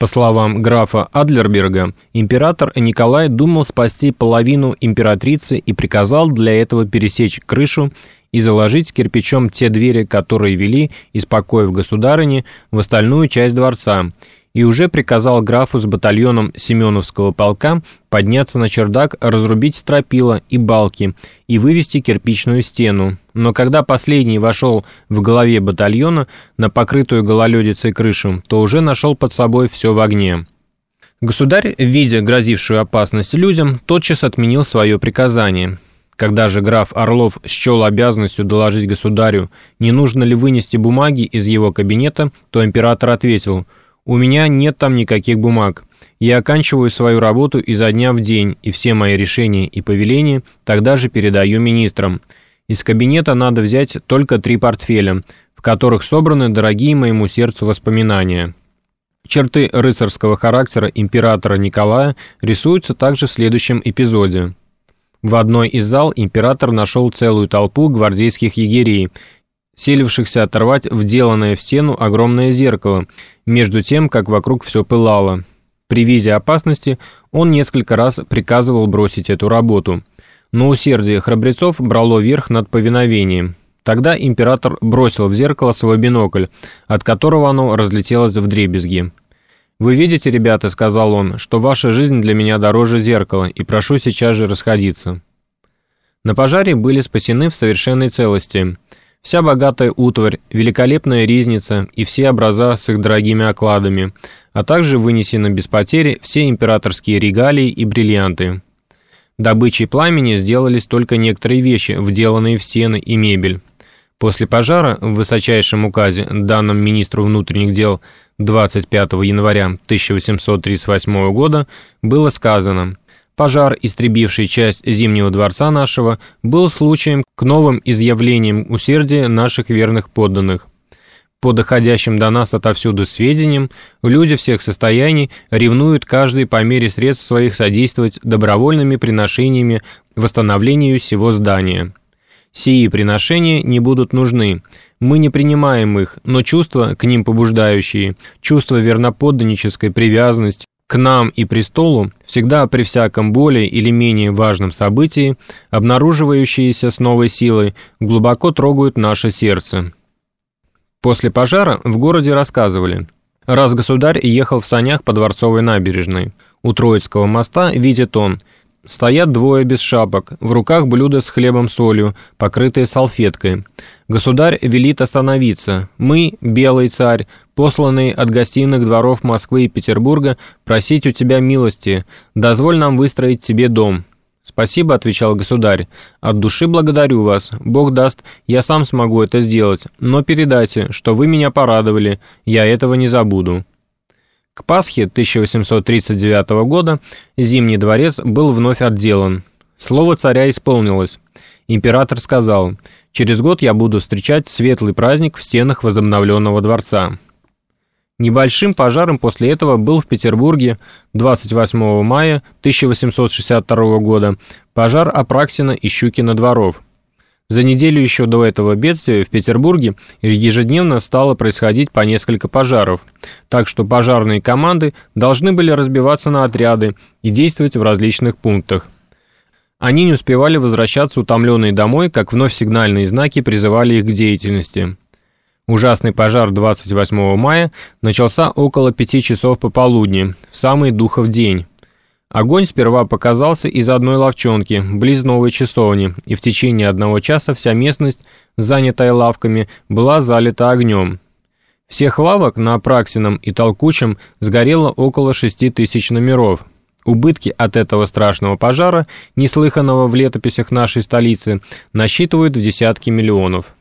По словам графа Адлерберга, император Николай думал спасти половину императрицы и приказал для этого пересечь крышу и заложить кирпичом те двери, которые вели из покоев государыни в остальную часть дворца, и уже приказал графу с батальоном Семеновского полка подняться на чердак, разрубить стропила и балки и вывести кирпичную стену. Но когда последний вошел в голове батальона на покрытую гололедицей крышу, то уже нашел под собой все в огне. Государь, видя грозившую опасность людям, тотчас отменил свое приказание. Когда же граф Орлов счел обязанностью доложить государю, не нужно ли вынести бумаги из его кабинета, то император ответил – у меня нет там никаких бумаг. Я оканчиваю свою работу изо дня в день, и все мои решения и повеления тогда же передаю министрам. Из кабинета надо взять только три портфеля, в которых собраны дорогие моему сердцу воспоминания. Черты рыцарского характера императора Николая рисуются также в следующем эпизоде. В одной из зал император нашел целую толпу гвардейских егерей, селившихся оторвать вделанное в стену огромное зеркало, между тем, как вокруг все пылало. При виде опасности он несколько раз приказывал бросить эту работу. Но усердие храбрецов брало верх над повиновением. Тогда император бросил в зеркало свой бинокль, от которого оно разлетелось в дребезги. «Вы видите, ребята, — сказал он, — что ваша жизнь для меня дороже зеркала, и прошу сейчас же расходиться». На пожаре были спасены в совершенной целости – Вся богатая утварь, великолепная ризница и все образа с их дорогими окладами, а также вынесены без потери все императорские регалии и бриллианты. Добычей пламени сделались только некоторые вещи, вделанные в стены и мебель. После пожара в высочайшем указе, данном министру внутренних дел 25 января 1838 года, было сказано – Пожар, истребивший часть Зимнего дворца нашего, был случаем к новым изъявлениям усердия наших верных подданных. По доходящим до нас отовсюду сведениям, люди всех состояний ревнуют каждый по мере средств своих содействовать добровольными приношениями восстановлению всего здания. Сии приношения не будут нужны, мы не принимаем их, но чувства, к ним побуждающие, чувство верноподданнической привязанности, к нам и престолу всегда при всяком более или менее важном событии, обнаруживающиеся с новой силой, глубоко трогают наше сердце. После пожара в городе рассказывали, раз государь ехал в санях по Дворцовой набережной. У Троицкого моста видит он, стоят двое без шапок, в руках блюда с хлебом-солью, покрытые салфеткой. Государь велит остановиться. Мы, белый царь, посланные от гостиных дворов Москвы и Петербурга, просить у тебя милости, дозволь нам выстроить тебе дом». «Спасибо», — отвечал государь, — «от души благодарю вас. Бог даст, я сам смогу это сделать, но передайте, что вы меня порадовали, я этого не забуду». К Пасхе 1839 года Зимний дворец был вновь отделан. Слово царя исполнилось. Император сказал, «Через год я буду встречать светлый праздник в стенах возобновленного дворца». Небольшим пожаром после этого был в Петербурге 28 мая 1862 года пожар Апраксина и Щукина дворов. За неделю еще до этого бедствия в Петербурге ежедневно стало происходить по несколько пожаров, так что пожарные команды должны были разбиваться на отряды и действовать в различных пунктах. Они не успевали возвращаться утомленные домой, как вновь сигнальные знаки призывали их к деятельности. Ужасный пожар 28 мая начался около 5 часов пополудни, в самый духов день. Огонь сперва показался из одной ловчонки, близ новой часовни, и в течение одного часа вся местность, занятая лавками, была залита огнем. Всех лавок на Апраксином и Толкучем сгорело около 6 тысяч номеров. Убытки от этого страшного пожара, неслыханного в летописях нашей столицы, насчитывают в десятки миллионов.